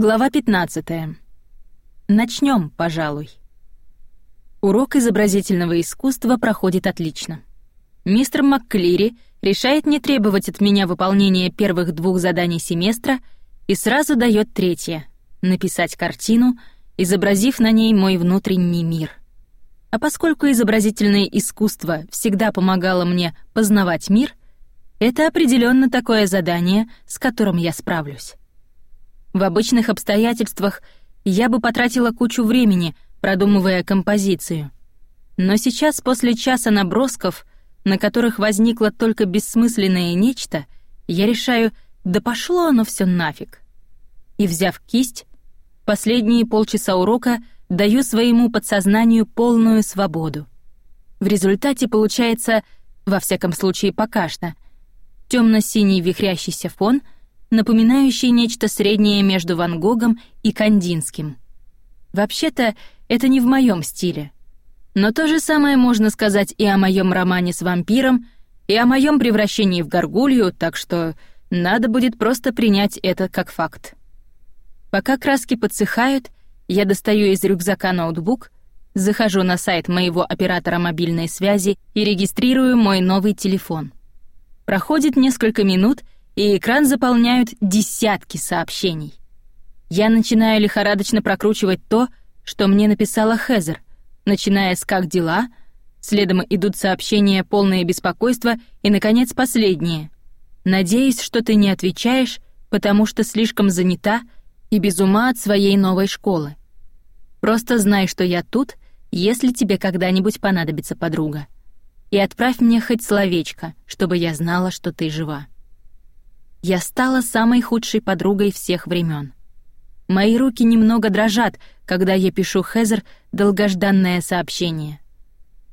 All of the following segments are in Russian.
Глава 15. Начнем, пожалуй. Урок изобразительного искусства проходит отлично. Мистер МакКлири решает не требовать от меня выполнения первых двух заданий семестра и сразу дает третье — написать картину, изобразив на ней мой внутренний мир. А поскольку изобразительное искусство всегда помогало мне познавать мир, это определенно такое задание, с которым я справлюсь. В обычных обстоятельствах я бы потратила кучу времени, продумывая композицию. Но сейчас, после часа набросков, на которых возникло только бессмысленное нечто, я решаю, да пошло оно все нафиг. И, взяв кисть, последние полчаса урока даю своему подсознанию полную свободу. В результате получается, во всяком случае пока что, темно-синий вихрящийся фон — напоминающий нечто среднее между Ван Гогом и Кандинским. Вообще-то, это не в моем стиле. Но то же самое можно сказать и о моем романе с вампиром, и о моем превращении в горгулью, так что надо будет просто принять это как факт. Пока краски подсыхают, я достаю из рюкзака ноутбук, захожу на сайт моего оператора мобильной связи и регистрирую мой новый телефон. Проходит несколько минут — и экран заполняют десятки сообщений. Я начинаю лихорадочно прокручивать то, что мне написала Хезер, начиная с «как дела», следом идут сообщения, полные беспокойства, и, наконец, последние. «Надеюсь, что ты не отвечаешь, потому что слишком занята и без ума от своей новой школы. Просто знай, что я тут, если тебе когда-нибудь понадобится подруга. И отправь мне хоть словечко, чтобы я знала, что ты жива». Я стала самой худшей подругой всех времен. Мои руки немного дрожат, когда я пишу Хезер долгожданное сообщение.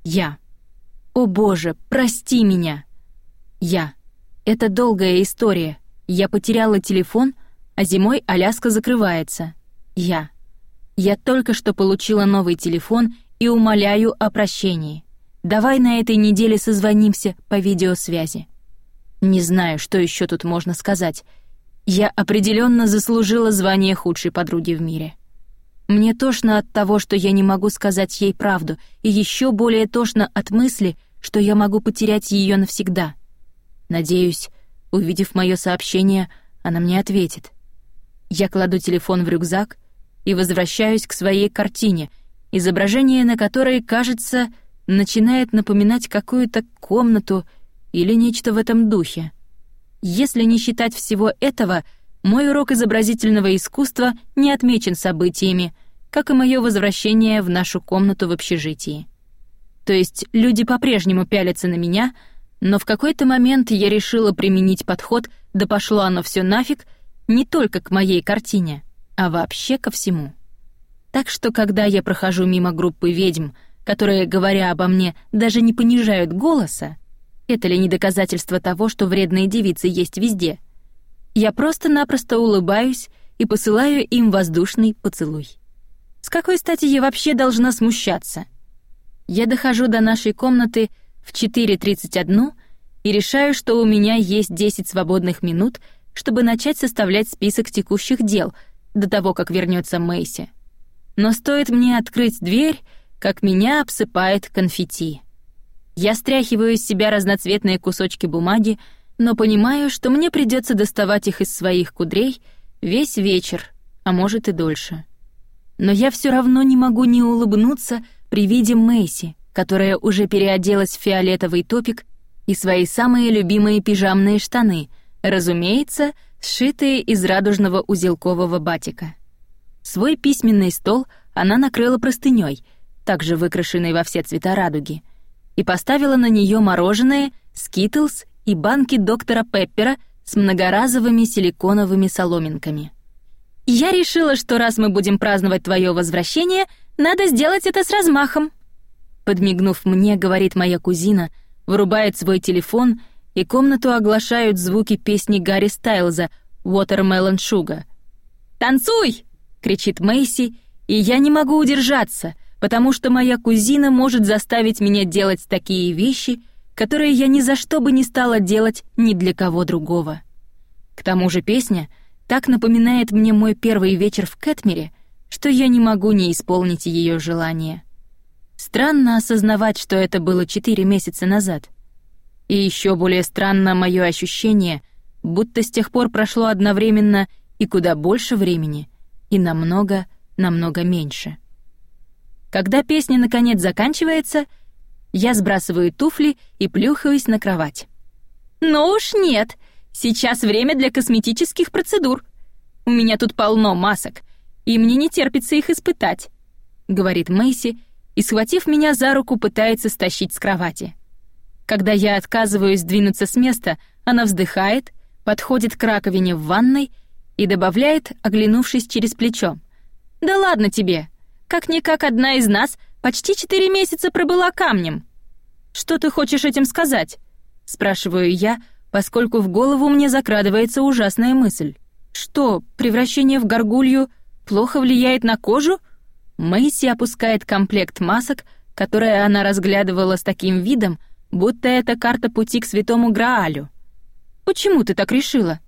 Я. О боже, прости меня. Я. Это долгая история. Я потеряла телефон, а зимой Аляска закрывается. Я. Я только что получила новый телефон и умоляю о прощении. Давай на этой неделе созвонимся по видеосвязи. Не знаю, что еще тут можно сказать. Я определенно заслужила звание худшей подруги в мире. Мне тошно от того, что я не могу сказать ей правду, и еще более тошно от мысли, что я могу потерять ее навсегда. Надеюсь, увидев мое сообщение, она мне ответит. Я кладу телефон в рюкзак и возвращаюсь к своей картине, изображение на которой, кажется, начинает напоминать какую-то комнату или нечто в этом духе. Если не считать всего этого, мой урок изобразительного искусства не отмечен событиями, как и мое возвращение в нашу комнату в общежитии. То есть люди по-прежнему пялятся на меня, но в какой-то момент я решила применить подход «да пошло оно все нафиг» не только к моей картине, а вообще ко всему. Так что, когда я прохожу мимо группы ведьм, которые, говоря обо мне, даже не понижают голоса, это ли не доказательство того, что вредные девицы есть везде? Я просто-напросто улыбаюсь и посылаю им воздушный поцелуй. С какой стати я вообще должна смущаться? Я дохожу до нашей комнаты в 4.31 и решаю, что у меня есть 10 свободных минут, чтобы начать составлять список текущих дел до того, как вернется Мэйси. Но стоит мне открыть дверь, как меня обсыпает конфетти. Я стряхиваю из себя разноцветные кусочки бумаги, но понимаю, что мне придется доставать их из своих кудрей весь вечер, а может и дольше. Но я все равно не могу не улыбнуться при виде Мэйси, которая уже переоделась в фиолетовый топик и свои самые любимые пижамные штаны, разумеется, сшитые из радужного узелкового батика. Свой письменный стол она накрыла простыней, также выкрашенной во все цвета радуги — и поставила на нее мороженое, скитлс и банки доктора Пеппера с многоразовыми силиконовыми соломинками. «Я решила, что раз мы будем праздновать твое возвращение, надо сделать это с размахом». Подмигнув мне, говорит моя кузина, вырубает свой телефон, и комнату оглашают звуки песни Гарри Стайлза «Watermelon Sugar». «Танцуй!» — кричит Мэйси, и я не могу удержаться — потому что моя кузина может заставить меня делать такие вещи, которые я ни за что бы не стала делать ни для кого другого. К тому же песня так напоминает мне мой первый вечер в Кэтмере, что я не могу не исполнить ее желание. Странно осознавать, что это было четыре месяца назад. И еще более странно мое ощущение, будто с тех пор прошло одновременно и куда больше времени, и намного, намного меньше. Когда песня наконец заканчивается, я сбрасываю туфли и плюхаюсь на кровать. «Ну уж нет, сейчас время для косметических процедур. У меня тут полно масок, и мне не терпится их испытать», — говорит Мэйси, и, схватив меня за руку, пытается стащить с кровати. Когда я отказываюсь двинуться с места, она вздыхает, подходит к раковине в ванной и добавляет, оглянувшись через плечо. «Да ладно тебе! Как-никак одна из нас почти четыре месяца пробыла камнем!» «Что ты хочешь этим сказать?» — спрашиваю я, поскольку в голову мне закрадывается ужасная мысль. «Что, превращение в горгулью плохо влияет на кожу?» Мэйси опускает комплект масок, которые она разглядывала с таким видом, будто это карта пути к святому Граалю. «Почему ты так решила?»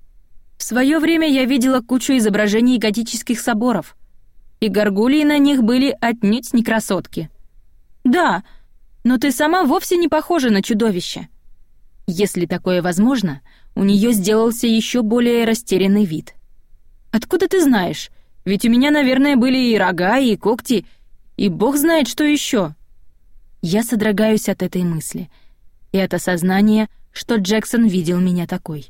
В свое время я видела кучу изображений готических соборов, и горгулии на них были отнюдь не красотки. «Да, но ты сама вовсе не похожа на чудовище». Если такое возможно, у нее сделался еще более растерянный вид. «Откуда ты знаешь? Ведь у меня, наверное, были и рога, и когти, и бог знает, что еще. Я содрогаюсь от этой мысли и от осознания, что Джексон видел меня такой.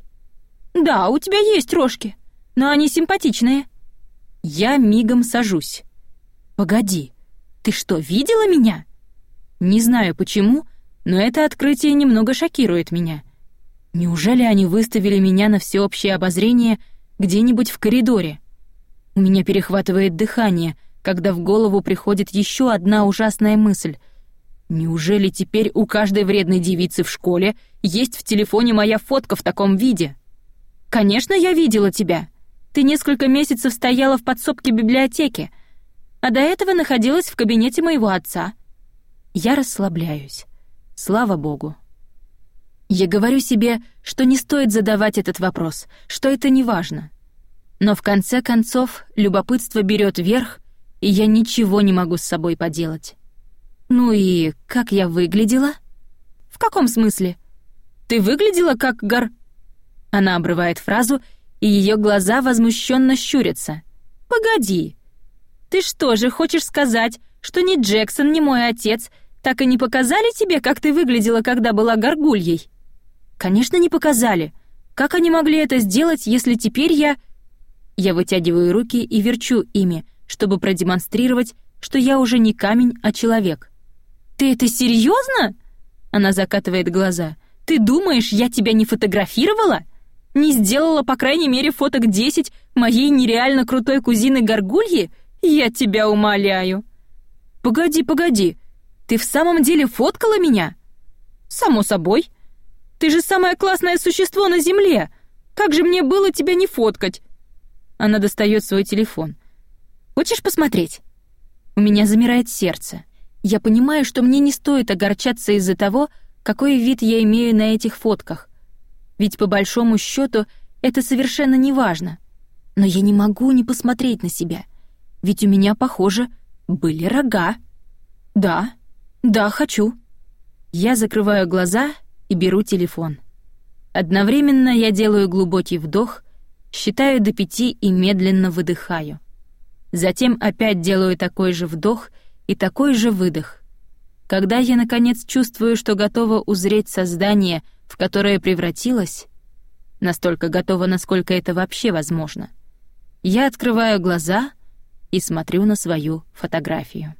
«Да, у тебя есть рожки, но они симпатичные». Я мигом сажусь. «Погоди, ты что, видела меня?» Не знаю почему, но это открытие немного шокирует меня. Неужели они выставили меня на всеобщее обозрение где-нибудь в коридоре? У меня перехватывает дыхание, когда в голову приходит еще одна ужасная мысль. Неужели теперь у каждой вредной девицы в школе есть в телефоне моя фотка в таком виде? Конечно, я видела тебя. Ты несколько месяцев стояла в подсобке библиотеки, а до этого находилась в кабинете моего отца. Я расслабляюсь. Слава богу. Я говорю себе, что не стоит задавать этот вопрос, что это не важно. Но в конце концов любопытство берет верх, и я ничего не могу с собой поделать. Ну и как я выглядела? В каком смысле? Ты выглядела как гор... Она обрывает фразу, и ее глаза возмущенно щурятся. Погоди. Ты что же хочешь сказать, что ни Джексон, ни мой отец так и не показали тебе, как ты выглядела, когда была горгульей? Конечно, не показали. Как они могли это сделать, если теперь я я вытягиваю руки и верчу ими, чтобы продемонстрировать, что я уже не камень, а человек. «Ты это серьезно? Она закатывает глаза. «Ты думаешь, я тебя не фотографировала? Не сделала, по крайней мере, фоток десять моей нереально крутой кузины Горгульи? Я тебя умоляю!» «Погоди, погоди, ты в самом деле фоткала меня?» «Само собой. Ты же самое классное существо на Земле. Как же мне было тебя не фоткать? Она достает свой телефон. «Хочешь посмотреть?» У меня замирает сердце. Я понимаю, что мне не стоит огорчаться из-за того, какой вид я имею на этих фотках. Ведь по большому счету это совершенно не важно. Но я не могу не посмотреть на себя. Ведь у меня, похоже, были рога. Да, да, хочу. Я закрываю глаза и беру телефон. Одновременно я делаю глубокий вдох считаю до пяти и медленно выдыхаю. Затем опять делаю такой же вдох и такой же выдох. Когда я, наконец, чувствую, что готова узреть создание, в которое превратилась, настолько готова, насколько это вообще возможно, я открываю глаза и смотрю на свою фотографию.